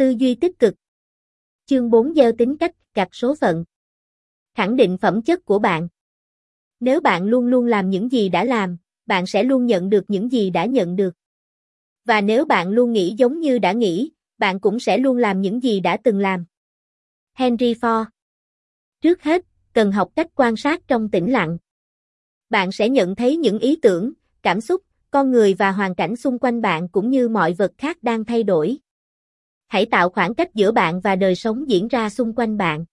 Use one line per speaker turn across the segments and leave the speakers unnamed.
Tư duy tích cực. Chương 4 gieo tính cách, gặt số phận. Khẳng định phẩm chất của bạn. Nếu bạn luôn luôn làm những gì đã làm, bạn sẽ luôn nhận được những gì đã nhận được. Và nếu bạn luôn nghĩ giống như đã nghĩ, bạn cũng sẽ luôn làm những gì đã từng làm. Henry Ford Trước hết, cần học cách quan sát trong tĩnh lặng. Bạn sẽ nhận thấy những ý tưởng, cảm xúc, con người và hoàn cảnh xung quanh bạn cũng như mọi vật khác đang thay đổi. Hãy tạo khoảng cách giữa bạn và đời sống diễn ra xung quanh bạn.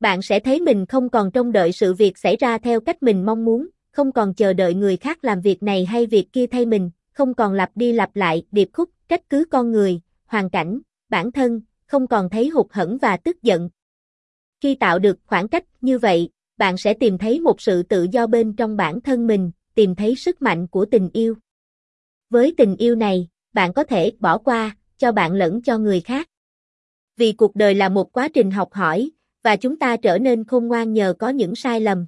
Bạn sẽ thấy mình không còn trông đợi sự việc xảy ra theo cách mình mong muốn, không còn chờ đợi người khác làm việc này hay việc kia thay mình, không còn lặp đi lặp lại điệp khúc, trách cứ con người, hoàn cảnh, bản thân, không còn thấy hụt hẫng và tức giận. Khi tạo được khoảng cách như vậy, bạn sẽ tìm thấy một sự tự do bên trong bản thân mình, tìm thấy sức mạnh của tình yêu. Với tình yêu này, bạn có thể bỏ qua, cho bạn lẫn cho người khác. Vì cuộc đời là một quá trình học hỏi, và chúng ta trở nên khôn ngoan nhờ có những sai lầm.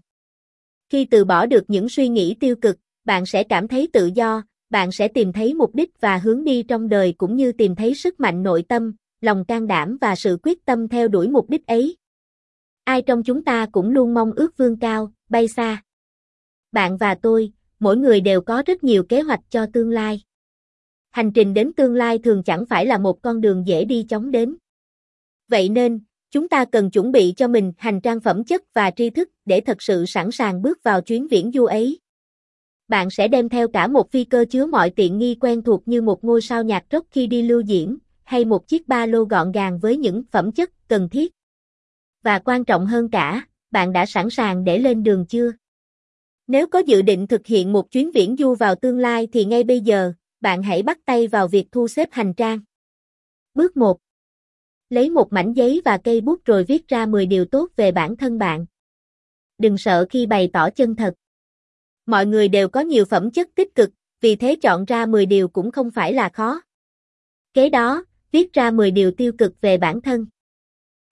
Khi từ bỏ được những suy nghĩ tiêu cực, bạn sẽ cảm thấy tự do, bạn sẽ tìm thấy mục đích và hướng đi trong đời cũng như tìm thấy sức mạnh nội tâm, lòng can đảm và sự quyết tâm theo đuổi mục đích ấy. Ai trong chúng ta cũng luôn mong ước vươn cao, bay xa. Bạn và tôi, mỗi người đều có rất nhiều kế hoạch cho tương lai. Hành trình đến tương lai thường chẳng phải là một con đường dễ đi chóng đến. Vậy nên, chúng ta cần chuẩn bị cho mình hành trang phẩm chất và tri thức để thật sự sẵn sàng bước vào chuyến viễn du ấy. Bạn sẽ đem theo cả một phi cơ chứa mọi tiện nghi quen thuộc như một ngôi sao nhạc rock khi đi lưu diễn, hay một chiếc ba lô gọn gàng với những phẩm chất cần thiết. Và quan trọng hơn cả, bạn đã sẵn sàng để lên đường chưa? Nếu có dự định thực hiện một chuyến viễn du vào tương lai thì ngay bây giờ, bạn hãy bắt tay vào việc thu xếp hành trang. Bước 1. Lấy một mảnh giấy và cây bút rồi viết ra 10 điều tốt về bản thân bạn. Đừng sợ khi bày tỏ chân thật. Mọi người đều có nhiều phẩm chất tích cực, vì thế chọn ra 10 điều cũng không phải là khó. Kế đó, viết ra 10 điều tiêu cực về bản thân.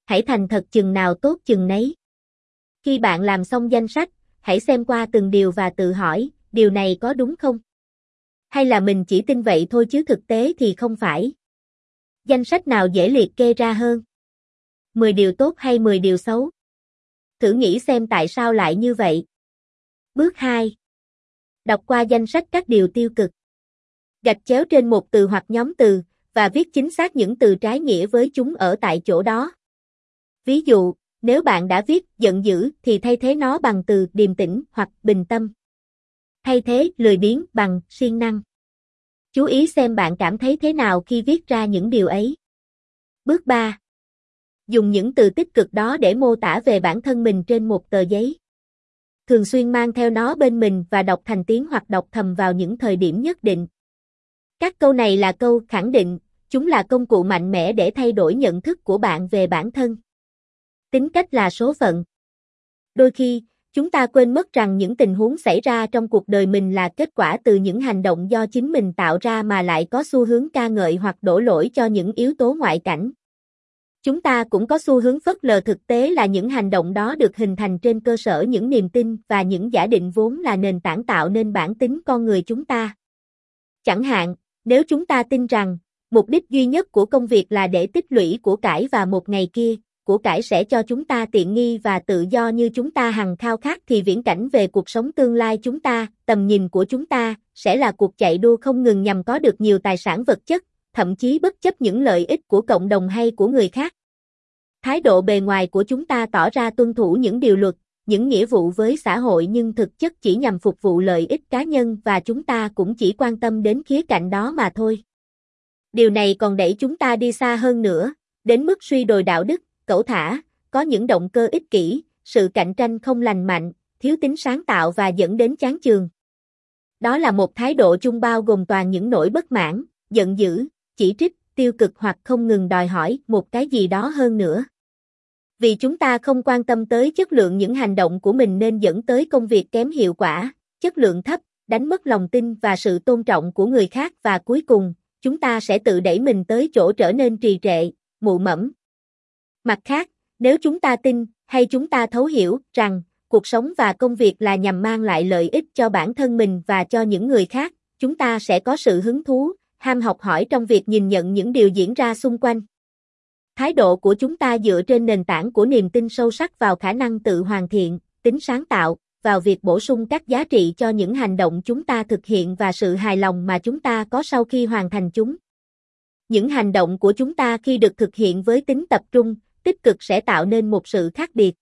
Hãy thành thật chừng nào tốt chừng nấy. Khi bạn làm xong danh sách, hãy xem qua từng điều và tự hỏi, điều này có đúng không? Hay là mình chỉ tin vậy thôi chứ thực tế thì không phải. Danh sách nào dễ liệt kê ra hơn? 10 điều tốt hay 10 điều xấu? Thử nghĩ xem tại sao lại như vậy. Bước 2. Đọc qua danh sách các điều tiêu cực. Gạch chéo trên một từ hoặc nhóm từ, và viết chính xác những từ trái nghĩa với chúng ở tại chỗ đó. Ví dụ, nếu bạn đã viết giận dữ thì thay thế nó bằng từ điềm tĩnh hoặc bình tâm. Thay thế lười biếng bằng siêng năng. Chú ý xem bạn cảm thấy thế nào khi viết ra những điều ấy. Bước 3. Dùng những từ tích cực đó để mô tả về bản thân mình trên một tờ giấy. Thường xuyên mang theo nó bên mình và đọc thành tiếng hoặc đọc thầm vào những thời điểm nhất định. Các câu này là câu khẳng định, chúng là công cụ mạnh mẽ để thay đổi nhận thức của bạn về bản thân. Tính cách là số phận. Đôi khi, chúng ta quên mất rằng những tình huống xảy ra trong cuộc đời mình là kết quả từ những hành động do chính mình tạo ra mà lại có xu hướng ca ngợi hoặc đổ lỗi cho những yếu tố ngoại cảnh. Chúng ta cũng có xu hướng phớt lờ thực tế là những hành động đó được hình thành trên cơ sở những niềm tin và những giả định vốn là nền tảng tạo nên bản tính con người chúng ta. Chẳng hạn, nếu chúng ta tin rằng, mục đích duy nhất của công việc là để tích lũy của cải và một ngày kia, của cải sẽ cho chúng ta tiện nghi và tự do như chúng ta hằng khao khát thì viễn cảnh về cuộc sống tương lai chúng ta, tầm nhìn của chúng ta, sẽ là cuộc chạy đua không ngừng nhằm có được nhiều tài sản vật chất, thậm chí bất chấp những lợi ích của cộng đồng hay của người khác. Thái độ bề ngoài của chúng ta tỏ ra tuân thủ những điều luật, những nghĩa vụ với xã hội nhưng thực chất chỉ nhằm phục vụ lợi ích cá nhân và chúng ta cũng chỉ quan tâm đến khía cạnh đó mà thôi. Điều này còn đẩy chúng ta đi xa hơn nữa, đến mức suy đồi đạo đức, cẩu thả, có những động cơ ích kỷ, sự cạnh tranh không lành mạnh, thiếu tính sáng tạo và dẫn đến chán chường. Đó là một thái độ chung bao gồm toàn những nỗi bất mãn, giận dữ, chỉ trích, tiêu cực hoặc không ngừng đòi hỏi một cái gì đó hơn nữa. Vì chúng ta không quan tâm tới chất lượng những hành động của mình nên dẫn tới công việc kém hiệu quả, chất lượng thấp, đánh mất lòng tin và sự tôn trọng của người khác và cuối cùng, chúng ta sẽ tự đẩy mình tới chỗ trở nên trì trệ, mụ mẫm, Mặt khác, nếu chúng ta tin, hay chúng ta thấu hiểu, rằng, cuộc sống và công việc là nhằm mang lại lợi ích cho bản thân mình và cho những người khác, chúng ta sẽ có sự hứng thú, ham học hỏi trong việc nhìn nhận những điều diễn ra xung quanh. Thái độ của chúng ta dựa trên nền tảng của niềm tin sâu sắc vào khả năng tự hoàn thiện, tính sáng tạo, vào việc bổ sung các giá trị cho những hành động chúng ta thực hiện và sự hài lòng mà chúng ta có sau khi hoàn thành chúng. Những hành động của chúng ta khi được thực hiện với tính tập trung, tích cực sẽ tạo nên một sự khác biệt.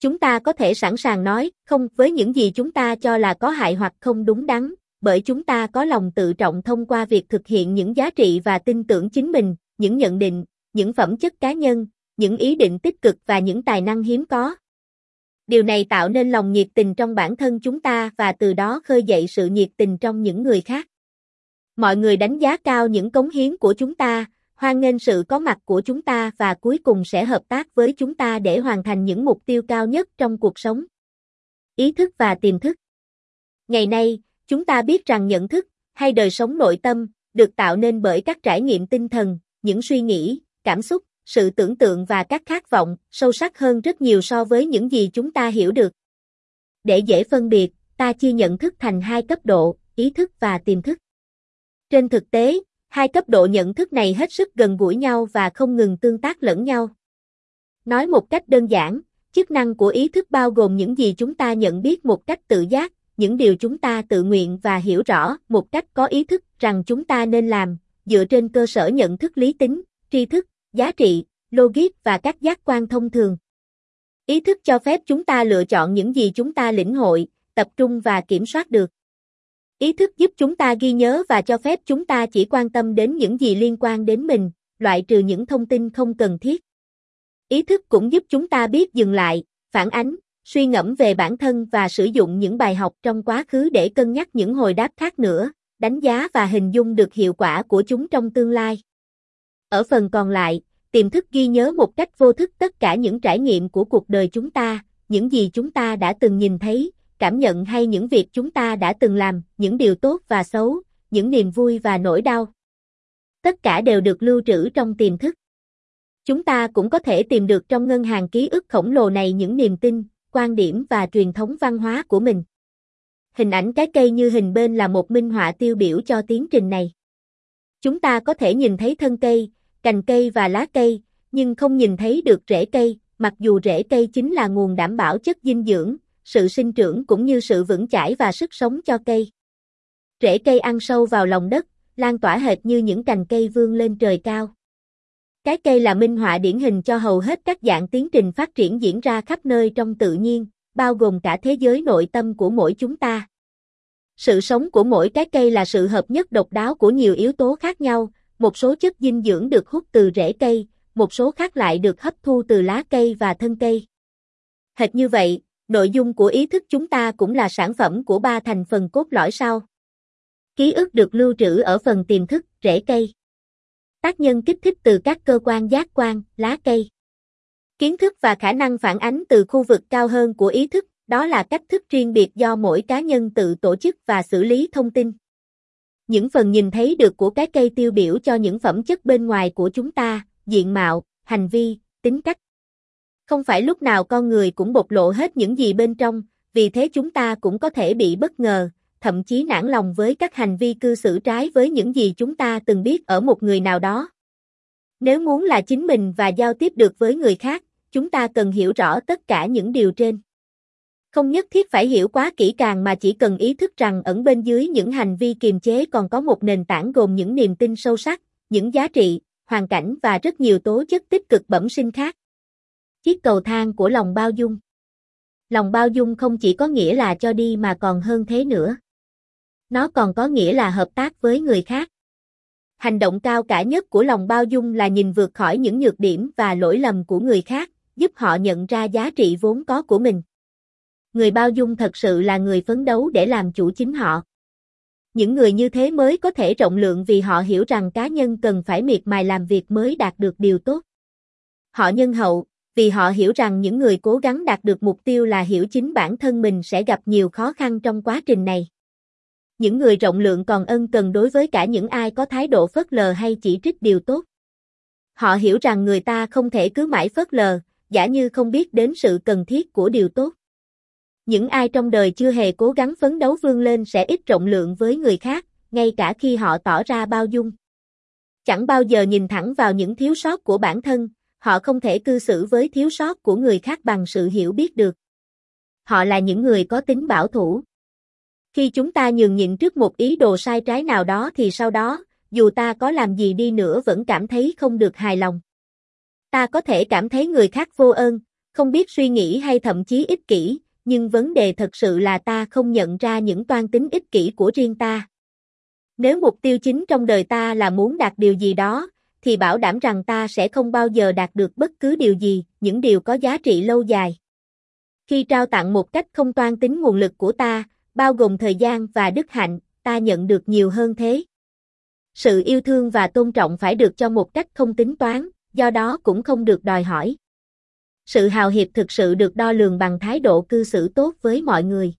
Chúng ta có thể sẵn sàng nói không với những gì chúng ta cho là có hại hoặc không đúng đắn, bởi chúng ta có lòng tự trọng thông qua việc thực hiện những giá trị và tin tưởng chính mình, những nhận định, những phẩm chất cá nhân, những ý định tích cực và những tài năng hiếm có. Điều này tạo nên lòng nhiệt tình trong bản thân chúng ta và từ đó khơi dậy sự nhiệt tình trong những người khác. Mọi người đánh giá cao những cống hiến của chúng ta, hoan nghênh sự có mặt của chúng ta và cuối cùng sẽ hợp tác với chúng ta để hoàn thành những mục tiêu cao nhất trong cuộc sống. Ý thức và tiềm thức Ngày nay, chúng ta biết rằng nhận thức, hay đời sống nội tâm, được tạo nên bởi các trải nghiệm tinh thần, những suy nghĩ, cảm xúc, sự tưởng tượng và các khát vọng, sâu sắc hơn rất nhiều so với những gì chúng ta hiểu được. Để dễ phân biệt, ta chia nhận thức thành hai cấp độ, ý thức và tiềm thức. Trên thực tế, hai cấp độ nhận thức này hết sức gần gũi nhau và không ngừng tương tác lẫn nhau. Nói một cách đơn giản, chức năng của ý thức bao gồm những gì chúng ta nhận biết một cách tự giác, những điều chúng ta tự nguyện và hiểu rõ một cách có ý thức rằng chúng ta nên làm, dựa trên cơ sở nhận thức lý tính, tri thức, giá trị, logic và các giác quan thông thường. Ý thức cho phép chúng ta lựa chọn những gì chúng ta lĩnh hội, tập trung và kiểm soát được. Ý thức giúp chúng ta ghi nhớ và cho phép chúng ta chỉ quan tâm đến những gì liên quan đến mình, loại trừ những thông tin không cần thiết. Ý thức cũng giúp chúng ta biết dừng lại, phản ánh, suy ngẫm về bản thân và sử dụng những bài học trong quá khứ để cân nhắc những hồi đáp khác nữa, đánh giá và hình dung được hiệu quả của chúng trong tương lai. Ở phần còn lại, tiềm thức ghi nhớ một cách vô thức tất cả những trải nghiệm của cuộc đời chúng ta, những gì chúng ta đã từng nhìn thấy, cảm nhận hay những việc chúng ta đã từng làm, những điều tốt và xấu, những niềm vui và nỗi đau. Tất cả đều được lưu trữ trong tiềm thức. Chúng ta cũng có thể tìm được trong ngân hàng ký ức khổng lồ này những niềm tin, quan điểm và truyền thống văn hóa của mình. Hình ảnh cái cây như hình bên là một minh họa tiêu biểu cho tiến trình này. Chúng ta có thể nhìn thấy thân cây, cành cây và lá cây, nhưng không nhìn thấy được rễ cây, mặc dù rễ cây chính là nguồn đảm bảo chất dinh dưỡng, sự sinh trưởng cũng như sự vững chãi và sức sống cho cây. Rễ cây ăn sâu vào lòng đất, lan tỏa hệt như những cành cây vươn lên trời cao. Cái cây là minh họa điển hình cho hầu hết các dạng tiến trình phát triển diễn ra khắp nơi trong tự nhiên, bao gồm cả thế giới nội tâm của mỗi chúng ta. Sự sống của mỗi cái cây là sự hợp nhất độc đáo của nhiều yếu tố khác nhau, một số chất dinh dưỡng được hút từ rễ cây, một số khác lại được hấp thu từ lá cây và thân cây. Hệt như vậy, nội dung của ý thức chúng ta cũng là sản phẩm của ba thành phần cốt lõi sau. Ký ức được lưu trữ ở phần tiềm thức, rễ cây. Tác nhân kích thích từ các cơ quan giác quan, lá cây. Kiến thức và khả năng phản ánh từ khu vực cao hơn của ý thức, đó là cách thức riêng biệt do mỗi cá nhân tự tổ chức và xử lý thông tin. Những phần nhìn thấy được của cái cây tiêu biểu cho những phẩm chất bên ngoài của chúng ta, diện mạo, hành vi, tính cách. Không phải lúc nào con người cũng bộc lộ hết những gì bên trong, vì thế chúng ta cũng có thể bị bất ngờ, thậm chí nản lòng với các hành vi cư xử trái với những gì chúng ta từng biết ở một người nào đó. Nếu muốn là chính mình và giao tiếp được với người khác, chúng ta cần hiểu rõ tất cả những điều trên. Không nhất thiết phải hiểu quá kỹ càng mà chỉ cần ý thức rằng ẩn bên dưới những hành vi kiềm chế còn có một nền tảng gồm những niềm tin sâu sắc, những giá trị, hoàn cảnh và rất nhiều tố chất tích cực bẩm sinh khác. Chiếc cầu thang của lòng bao dung Lòng bao dung không chỉ có nghĩa là cho đi mà còn hơn thế nữa. Nó còn có nghĩa là hợp tác với người khác. Hành động cao cả nhất của lòng bao dung là nhìn vượt khỏi những nhược điểm và lỗi lầm của người khác, giúp họ nhận ra giá trị vốn có của mình. Người bao dung thật sự là người phấn đấu để làm chủ chính họ. Những người như thế mới có thể rộng lượng vì họ hiểu rằng cá nhân cần phải miệt mài làm việc mới đạt được điều tốt. Họ nhân hậu, vì họ hiểu rằng những người cố gắng đạt được mục tiêu là hiểu chính bản thân mình sẽ gặp nhiều khó khăn trong quá trình này. Những người rộng lượng còn ân cần đối với cả những ai có thái độ phớt lờ hay chỉ trích điều tốt. Họ hiểu rằng người ta không thể cứ mãi phớt lờ, giả như không biết đến sự cần thiết của điều tốt. Những ai trong đời chưa hề cố gắng phấn đấu vươn lên sẽ ít rộng lượng với người khác, ngay cả khi họ tỏ ra bao dung. chẳng bao giờ nhìn thẳng vào những thiếu sót của bản thân, họ không thể cư xử với thiếu sót của người khác bằng sự hiểu biết được. Họ là những người có tính bảo thủ. Khi chúng ta nhường nhịn trước một ý đồ sai trái nào đó thì sau đó, dù ta có làm gì đi nữa vẫn cảm thấy không được hài lòng. Ta có thể cảm thấy người khác vô ơn, không biết suy nghĩ hay thậm chí ích kỷ, nhưng vấn đề thật sự là ta không nhận ra những toan tính ích kỷ của riêng ta. Nếu mục tiêu chính trong đời ta là muốn đạt điều gì đó, thì bảo đảm rằng ta sẽ không bao giờ đạt được bất cứ điều gì, những điều có giá trị lâu dài. Khi trao tặng một cách không toan tính nguồn lực của ta, bao gồm thời gian và đức hạnh, ta nhận được nhiều hơn thế. Sự yêu thương và tôn trọng phải được cho một cách không tính toán, do đó cũng không được đòi hỏi. Sự hào hiệp thực sự được đo lường bằng thái độ cư xử tốt với mọi người.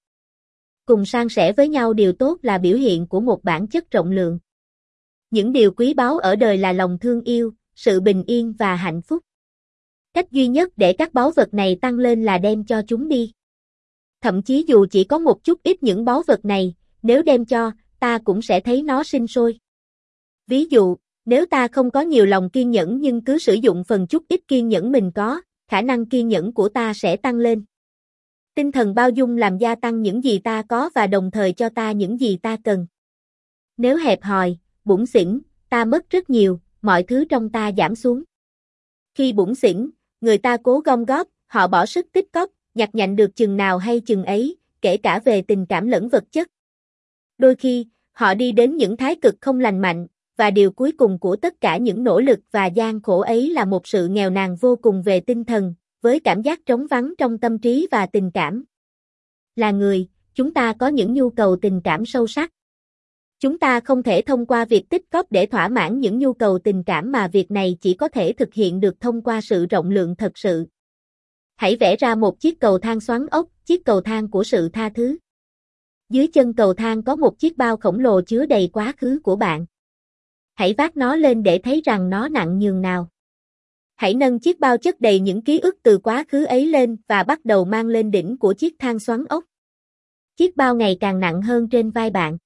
Cùng san sẻ với nhau điều tốt là biểu hiện của một bản chất rộng lượng. Những điều quý báu ở đời là lòng thương yêu, sự bình yên và hạnh phúc. Cách duy nhất để các báu vật này tăng lên là đem cho chúng đi. Thậm chí dù chỉ có một chút ít những báu vật này, nếu đem cho, ta cũng sẽ thấy nó sinh sôi. Ví dụ, nếu ta không có nhiều lòng kiên nhẫn nhưng cứ sử dụng phần chút ít kiên nhẫn mình có, khả năng kiên nhẫn của ta sẽ tăng lên. Tinh thần bao dung làm gia tăng những gì ta có và đồng thời cho ta những gì ta cần. Nếu hẹp hòi, bủn xỉn, ta mất rất nhiều, mọi thứ trong ta giảm xuống. Khi bủn xỉn, người ta cố gom góp, họ bỏ sức tích cóp, nhặt nhạnh được chừng nào hay chừng ấy, kể cả về tình cảm lẫn vật chất. Đôi khi, họ đi đến những thái cực không lành mạnh, và điều cuối cùng của tất cả những nỗ lực và gian khổ ấy là một sự nghèo nàn vô cùng về tinh thần, với cảm giác trống vắng trong tâm trí và tình cảm. Là người, chúng ta có những nhu cầu tình cảm sâu sắc. Chúng ta không thể thông qua việc tích góp để thỏa mãn những nhu cầu tình cảm mà việc này chỉ có thể thực hiện được thông qua sự rộng lượng thật sự. Hãy vẽ ra một chiếc cầu thang xoắn ốc, chiếc cầu thang của sự tha thứ. Dưới chân cầu thang có một chiếc bao khổng lồ chứa đầy quá khứ của bạn. Hãy vác nó lên để thấy rằng nó nặng nhường nào. Hãy nâng chiếc bao chất đầy những ký ức từ quá khứ ấy lên và bắt đầu mang lên đỉnh của chiếc thang xoắn ốc. Chiếc bao ngày càng nặng hơn trên vai bạn.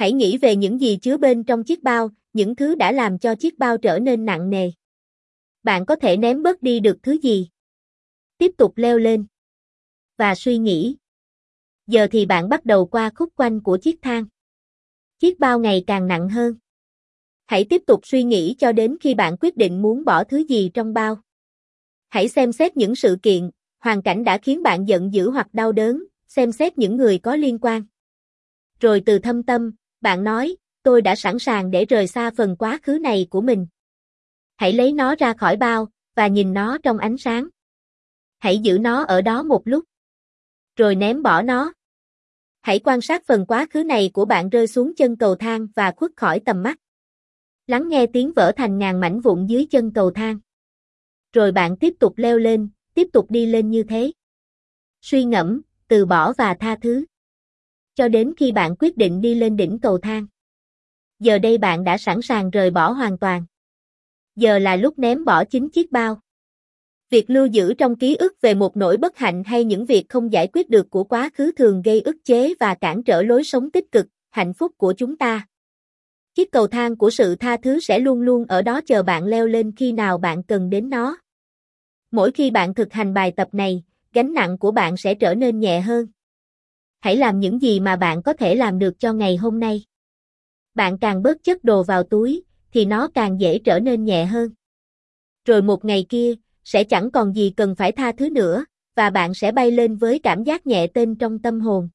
Hãy nghĩ về những gì chứa bên trong chiếc bao, những thứ đã làm cho chiếc bao trở nên nặng nề. Bạn có thể ném bớt đi được thứ gì? Tiếp tục leo lên. Và suy nghĩ. Giờ thì bạn bắt đầu qua khúc quanh của chiếc thang. Chiếc bao ngày càng nặng hơn. Hãy tiếp tục suy nghĩ cho đến khi bạn quyết định muốn bỏ thứ gì trong bao. Hãy xem xét những sự kiện, hoàn cảnh đã khiến bạn giận dữ hoặc đau đớn, xem xét những người có liên quan. Rồi từ thâm tâm, bạn nói, tôi đã sẵn sàng để rời xa phần quá khứ này của mình. Hãy lấy nó ra khỏi bao, và nhìn nó trong ánh sáng. Hãy giữ nó ở đó một lúc. Rồi ném bỏ nó. Hãy quan sát phần quá khứ này của bạn rơi xuống chân cầu thang và khuất khỏi tầm mắt. Lắng nghe tiếng vỡ thành ngàn mảnh vụn dưới chân cầu thang. Rồi bạn tiếp tục leo lên, tiếp tục đi lên như thế. Suy ngẫm, từ bỏ và tha thứ. Cho đến khi bạn quyết định đi lên đỉnh cầu thang. Giờ đây bạn đã sẵn sàng rời bỏ hoàn toàn. Giờ là lúc ném bỏ chính chiếc bao. Việc lưu giữ trong ký ức về một nỗi bất hạnh hay những việc không giải quyết được của quá khứ thường gây ức chế và cản trở lối sống tích cực, hạnh phúc của chúng ta. Chiếc cầu thang của sự tha thứ sẽ luôn luôn ở đó chờ bạn leo lên khi nào bạn cần đến nó. Mỗi khi bạn thực hành bài tập này, gánh nặng của bạn sẽ trở nên nhẹ hơn. Hãy làm những gì mà bạn có thể làm được cho ngày hôm nay. Bạn càng bớt chất đồ vào túi, thì nó càng dễ trở nên nhẹ hơn. Rồi một ngày kia, sẽ chẳng còn gì cần phải tha thứ nữa, và bạn sẽ bay lên với cảm giác nhẹ tên trong tâm hồn.